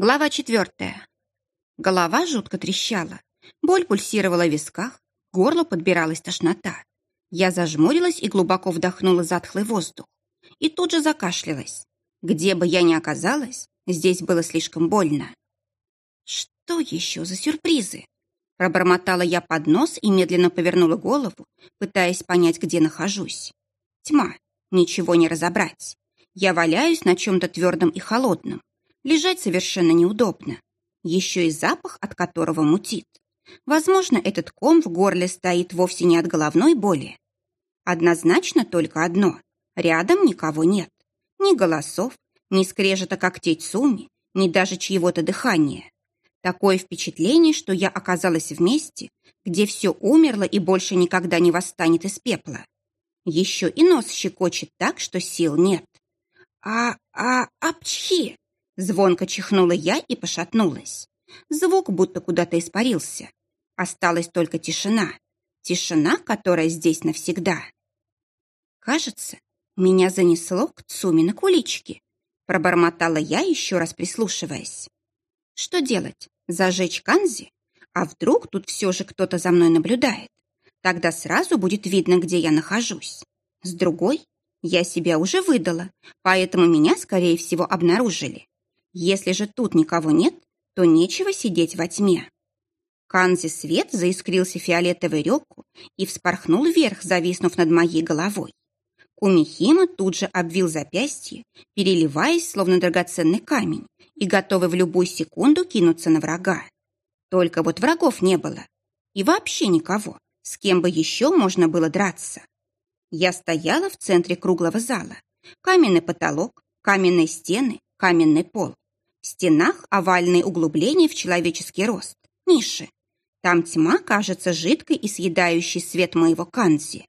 Глава четвертая. Голова жутко трещала. Боль пульсировала в висках, горло подбиралась тошнота. Я зажмурилась и глубоко вдохнула затхлый воздух. И тут же закашлялась. Где бы я ни оказалась, здесь было слишком больно. Что еще за сюрпризы? Пробормотала я под нос и медленно повернула голову, пытаясь понять, где нахожусь. Тьма. Ничего не разобрать. Я валяюсь на чем-то твердом и холодном. Лежать совершенно неудобно. Еще и запах, от которого мутит. Возможно, этот ком в горле стоит вовсе не от головной боли. Однозначно только одно. Рядом никого нет. Ни голосов, ни скрежета когтей Цуми, ни даже чьего-то дыхания. Такое впечатление, что я оказалась в месте, где все умерло и больше никогда не восстанет из пепла. Еще и нос щекочет так, что сил нет. А, а, апчхи! Звонко чихнула я и пошатнулась. Звук будто куда-то испарился. Осталась только тишина. Тишина, которая здесь навсегда. Кажется, меня занесло к Цуми на куличке. Пробормотала я, еще раз прислушиваясь. Что делать? Зажечь канзи? А вдруг тут все же кто-то за мной наблюдает? Тогда сразу будет видно, где я нахожусь. С другой, я себя уже выдала, поэтому меня, скорее всего, обнаружили. Если же тут никого нет, то нечего сидеть во тьме. Канзи свет заискрился фиолетовой реку и вспорхнул вверх, зависнув над моей головой. Кумихима тут же обвил запястье, переливаясь, словно драгоценный камень, и готовый в любую секунду кинуться на врага. Только вот врагов не было. И вообще никого, с кем бы еще можно было драться. Я стояла в центре круглого зала. Каменный потолок, каменные стены, каменный пол. Стенах овальные углубления в человеческий рост, ниши. Там тьма кажется жидкой и съедающей свет моего канзи.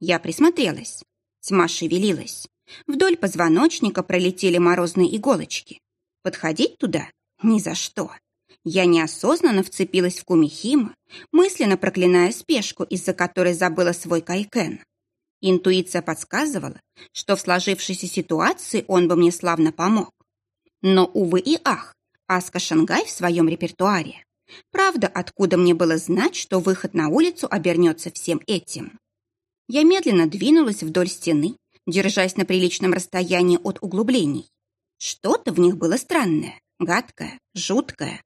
Я присмотрелась. Тьма шевелилась. Вдоль позвоночника пролетели морозные иголочки. Подходить туда? Ни за что. Я неосознанно вцепилась в Кумихима, мысленно проклиная спешку, из-за которой забыла свой кайкен. Интуиция подсказывала, что в сложившейся ситуации он бы мне славно помог. Но, увы и ах, Аска Шангай в своем репертуаре. Правда, откуда мне было знать, что выход на улицу обернется всем этим? Я медленно двинулась вдоль стены, держась на приличном расстоянии от углублений. Что-то в них было странное, гадкое, жуткое.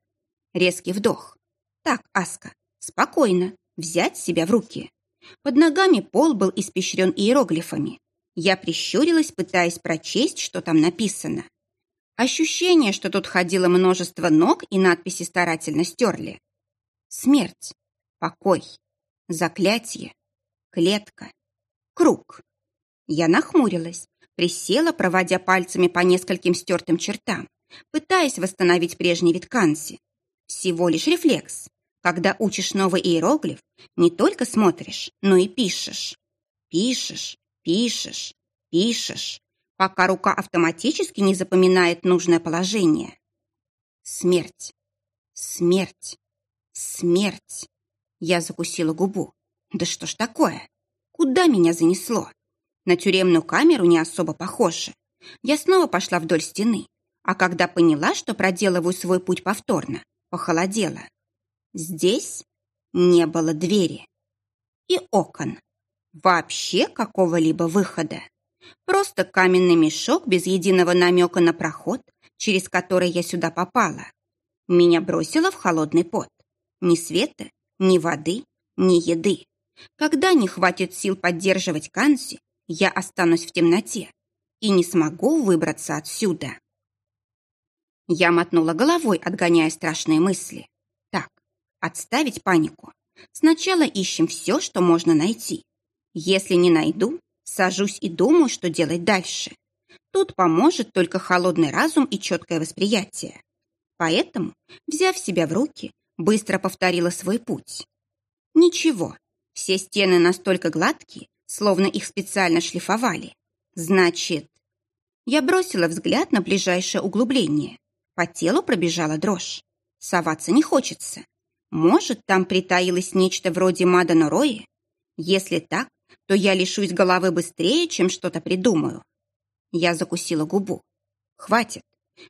Резкий вдох. Так, Аска, спокойно, взять себя в руки. Под ногами пол был испещрен иероглифами. Я прищурилась, пытаясь прочесть, что там написано. Ощущение, что тут ходило множество ног и надписи старательно стерли. Смерть, покой, заклятие, клетка, круг. Я нахмурилась, присела, проводя пальцами по нескольким стертым чертам, пытаясь восстановить прежний вид канси. Всего лишь рефлекс. Когда учишь новый иероглиф, не только смотришь, но и пишешь. Пишешь, пишешь, пишешь пока рука автоматически не запоминает нужное положение. Смерть, смерть, смерть. Я закусила губу. Да что ж такое? Куда меня занесло? На тюремную камеру не особо похоже. Я снова пошла вдоль стены, а когда поняла, что проделываю свой путь повторно, похолодела. Здесь не было двери и окон. Вообще какого-либо выхода. Просто каменный мешок без единого намека на проход, через который я сюда попала. Меня бросило в холодный пот. Ни света, ни воды, ни еды. Когда не хватит сил поддерживать Канси, я останусь в темноте и не смогу выбраться отсюда. Я мотнула головой, отгоняя страшные мысли. Так, отставить панику. Сначала ищем все, что можно найти. Если не найду, Сажусь и думаю, что делать дальше. Тут поможет только холодный разум и четкое восприятие. Поэтому, взяв себя в руки, быстро повторила свой путь. Ничего, все стены настолько гладкие, словно их специально шлифовали. Значит, я бросила взгляд на ближайшее углубление. По телу пробежала дрожь. Соваться не хочется. Может, там притаилось нечто вроде Мадана Рои? Если так, то я лишусь головы быстрее, чем что-то придумаю. Я закусила губу. Хватит.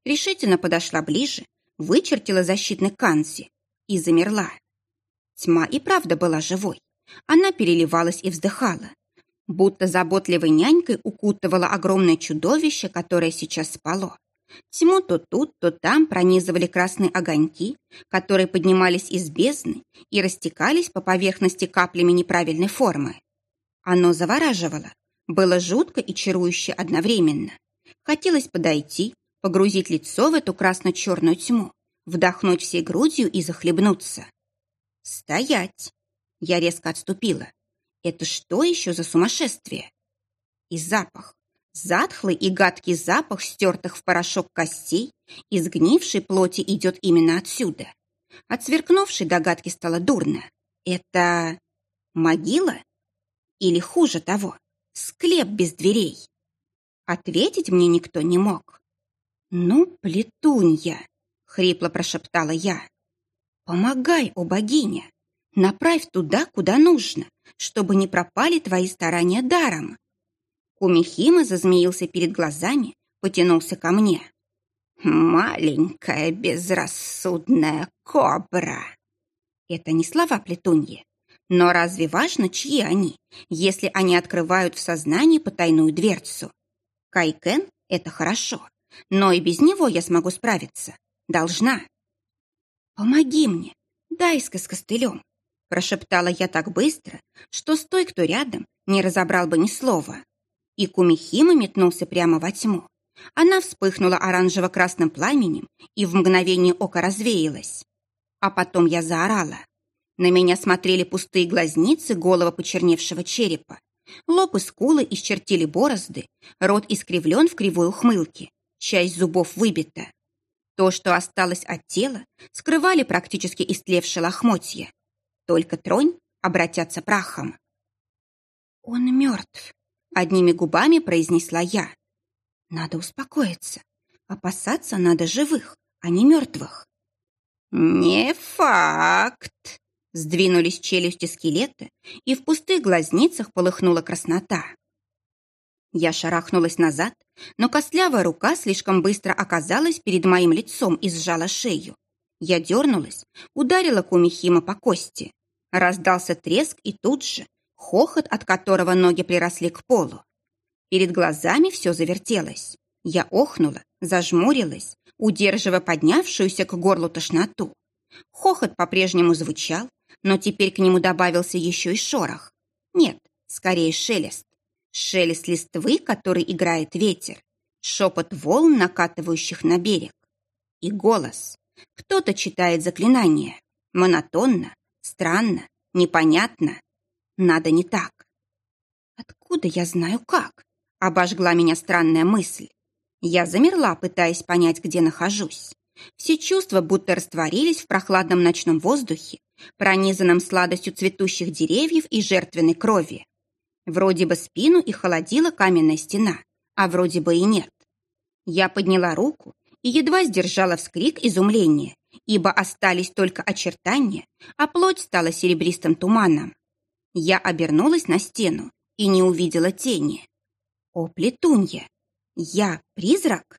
Решительно подошла ближе, вычертила защитный канзи и замерла. Тьма и правда была живой. Она переливалась и вздыхала, будто заботливой нянькой укутывала огромное чудовище, которое сейчас спало. Тьму то тут, то там пронизывали красные огоньки, которые поднимались из бездны и растекались по поверхности каплями неправильной формы. Оно завораживало, было жутко и чарующе одновременно. Хотелось подойти, погрузить лицо в эту красно-черную тьму, вдохнуть всей грудью и захлебнуться. «Стоять!» Я резко отступила. «Это что еще за сумасшествие?» И запах. Затхлый и гадкий запах стертых в порошок костей и сгнившей плоти идет именно отсюда. От сверкнувшей догадки стало дурно. Это могила? Или хуже того, склеп без дверей? Ответить мне никто не мог. «Ну, плетунья!» — хрипло прошептала я. «Помогай, о богиня! Направь туда, куда нужно, чтобы не пропали твои старания даром!» Кумихима зазмеился перед глазами, потянулся ко мне. «Маленькая безрассудная кобра!» Это не слова плетуньи. Но разве важно, чьи они, если они открывают в сознании потайную дверцу? Кайкен — это хорошо, но и без него я смогу справиться. Должна. «Помоги мне, дай-ка с костылем», — прошептала я так быстро, что стой, кто рядом, не разобрал бы ни слова и Кумихима метнулся прямо во тьму. Она вспыхнула оранжево-красным пламенем и в мгновение ока развеялась. А потом я заорала. На меня смотрели пустые глазницы голого почерневшего черепа. Лоб и скулы исчертили борозды, рот искривлен в кривой ухмылке, часть зубов выбита. То, что осталось от тела, скрывали практически истлевшие лохмотья. Только тронь обратятся прахом. «Он мертв», Одними губами произнесла я. Надо успокоиться. Опасаться надо живых, а не мертвых. «Не факт!» Сдвинулись челюсти скелета, и в пустых глазницах полыхнула краснота. Я шарахнулась назад, но костлявая рука слишком быстро оказалась перед моим лицом и сжала шею. Я дернулась, ударила Кумихима по кости. Раздался треск, и тут же хохот, от которого ноги приросли к полу. Перед глазами все завертелось. Я охнула, зажмурилась, удерживая поднявшуюся к горлу тошноту. Хохот по-прежнему звучал, но теперь к нему добавился еще и шорох. Нет, скорее шелест. Шелест листвы, который играет ветер. Шепот волн, накатывающих на берег. И голос. Кто-то читает заклинание. Монотонно, странно, непонятно. Надо не так. Откуда я знаю как? Обожгла меня странная мысль. Я замерла, пытаясь понять, где нахожусь. Все чувства будто растворились в прохладном ночном воздухе, пронизанном сладостью цветущих деревьев и жертвенной крови. Вроде бы спину и холодила каменная стена, а вроде бы и нет. Я подняла руку и едва сдержала вскрик изумления, ибо остались только очертания, а плоть стала серебристым туманом. Я обернулась на стену и не увидела тени. О, плетунья! Я призрак?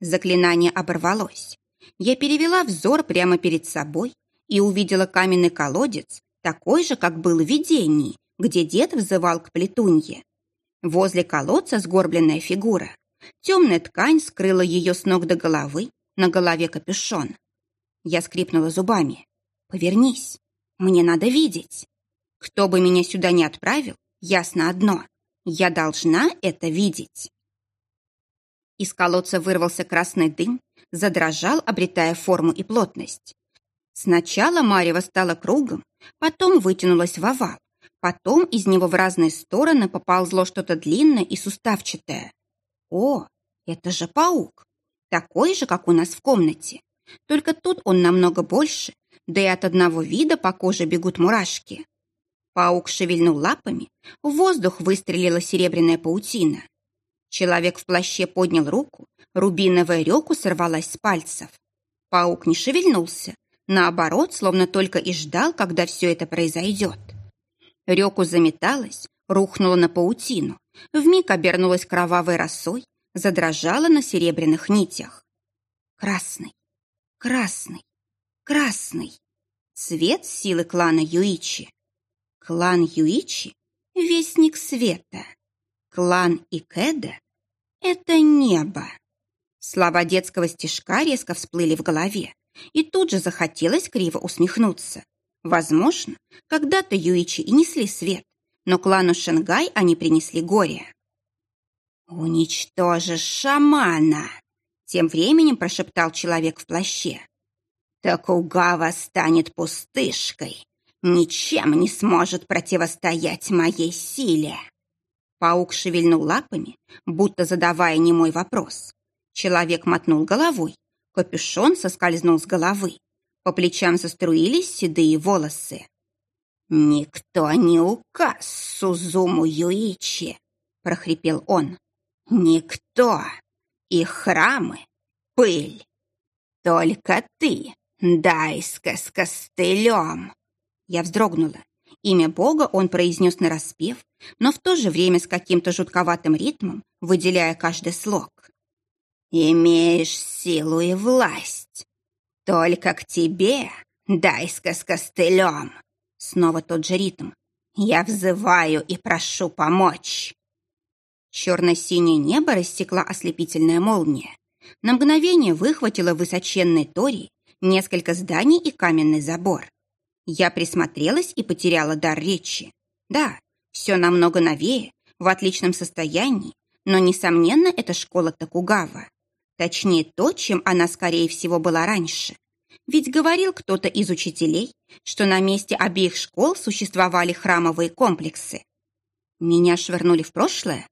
Заклинание оборвалось. Я перевела взор прямо перед собой и увидела каменный колодец, такой же, как был в видении, где дед взывал к плетунье. Возле колодца сгорбленная фигура. Темная ткань скрыла ее с ног до головы, на голове капюшон. Я скрипнула зубами. «Повернись, мне надо видеть». Кто бы меня сюда не отправил, ясно одно. Я должна это видеть. Из колодца вырвался красный дым, задрожал, обретая форму и плотность. Сначала Марева стала кругом, потом вытянулась в овал, потом из него в разные стороны поползло что-то длинное и суставчатое. О, это же паук! Такой же, как у нас в комнате. Только тут он намного больше, да и от одного вида по коже бегут мурашки. Паук шевельнул лапами, в воздух выстрелила серебряная паутина. Человек в плаще поднял руку, рубиновая реку сорвалась с пальцев. Паук не шевельнулся, наоборот, словно только и ждал, когда все это произойдет. Реку заметалась, рухнула на паутину, вмиг обернулась кровавой росой, задрожала на серебряных нитях. Красный. Красный, красный. Цвет силы клана Юичи. Клан Юичи — вестник света. Клан Икеда — это небо. Слова детского стишка резко всплыли в голове, и тут же захотелось криво усмехнуться. Возможно, когда-то Юичи и несли свет, но клану Шенгай они принесли горе. «Уничтожишь шамана!» Тем временем прошептал человек в плаще. «Токугава станет пустышкой, ничем не сможет противостоять моей силе!» Паук шевельнул лапами, будто задавая немой вопрос. Человек мотнул головой, капюшон соскользнул с головы, по плечам заструились седые волосы. «Никто не указ Сузуму Юичи!» — прохрипел он. Никто. И храмы — пыль. Только ты, Дайска с костылем. Я вздрогнула. Имя Бога он произнес нараспев, но в то же время с каким-то жутковатым ритмом, выделяя каждый слог. «Имеешь силу и власть. Только к тебе, Дайска с костылем». Снова тот же ритм. «Я взываю и прошу помочь». Черно-синее небо рассекла ослепительная молния. На мгновение выхватила высоченный тори, несколько зданий и каменный забор. Я присмотрелась и потеряла дар речи. Да, все намного новее, в отличном состоянии, но, несомненно, это школа Токугава. Точнее, то, чем она, скорее всего, была раньше. Ведь говорил кто-то из учителей, что на месте обеих школ существовали храмовые комплексы. Меня швырнули в прошлое?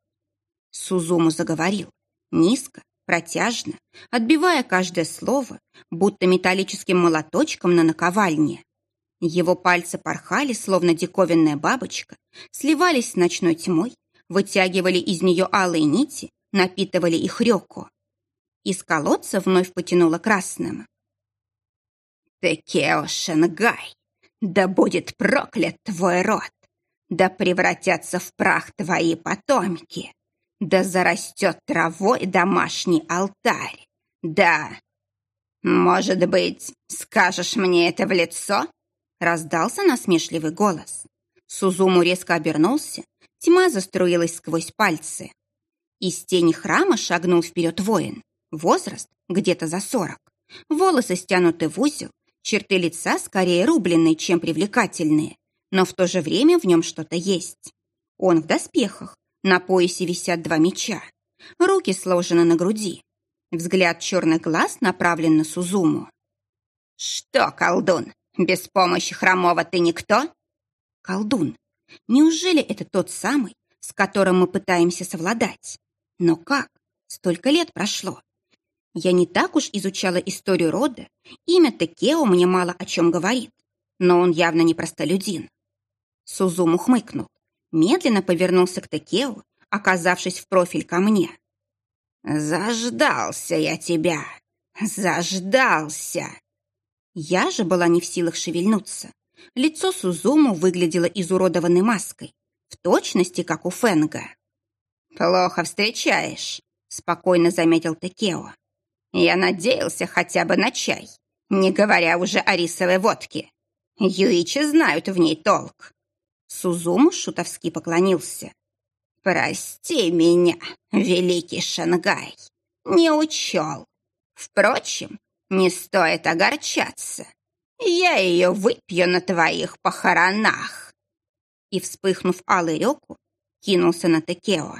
Сузуму заговорил. Низко, протяжно, отбивая каждое слово, будто металлическим молоточком на наковальне. Его пальцы порхали, словно диковинная бабочка, сливались с ночной тьмой, вытягивали из нее алые нити, напитывали их реку. Из колодца вновь потянуло красным. «Текео Шенгай, да будет проклят твой род, да превратятся в прах твои потомки!» Да зарастет травой домашний алтарь. Да. Может быть, скажешь мне это в лицо? Раздался насмешливый голос. Сузуму резко обернулся. Тьма заструилась сквозь пальцы. Из тени храма шагнул вперед воин. Возраст где-то за сорок. Волосы стянуты в узел, черты лица скорее рубленные, чем привлекательные, но в то же время в нем что-то есть. Он в доспехах, на поясе висят два меча. Руки сложены на груди. Взгляд черных глаз направлен на Сузуму. «Что, колдун, без помощи хромого ты никто?» «Колдун, неужели это тот самый, с которым мы пытаемся совладать? Но как? Столько лет прошло. Я не так уж изучала историю рода, имя Текео мне мало о чем говорит, но он явно не простолюдин». Сузуму хмыкнул медленно повернулся к Текео, оказавшись в профиль ко мне. «Заждался я тебя! Заждался!» Я же была не в силах шевельнуться. Лицо Сузуму выглядело изуродованной маской, в точности, как у Фенга. «Плохо встречаешь», — спокойно заметил Текео. «Я надеялся хотя бы на чай, не говоря уже о рисовой водке. Юичи знают в ней толк. Сузуму шутовски поклонился. «Прости меня, великий Шангай, не учел. Впрочем, не стоит огорчаться. Я ее выпью на твоих похоронах». И, вспыхнув алой реку, кинулся на Текео.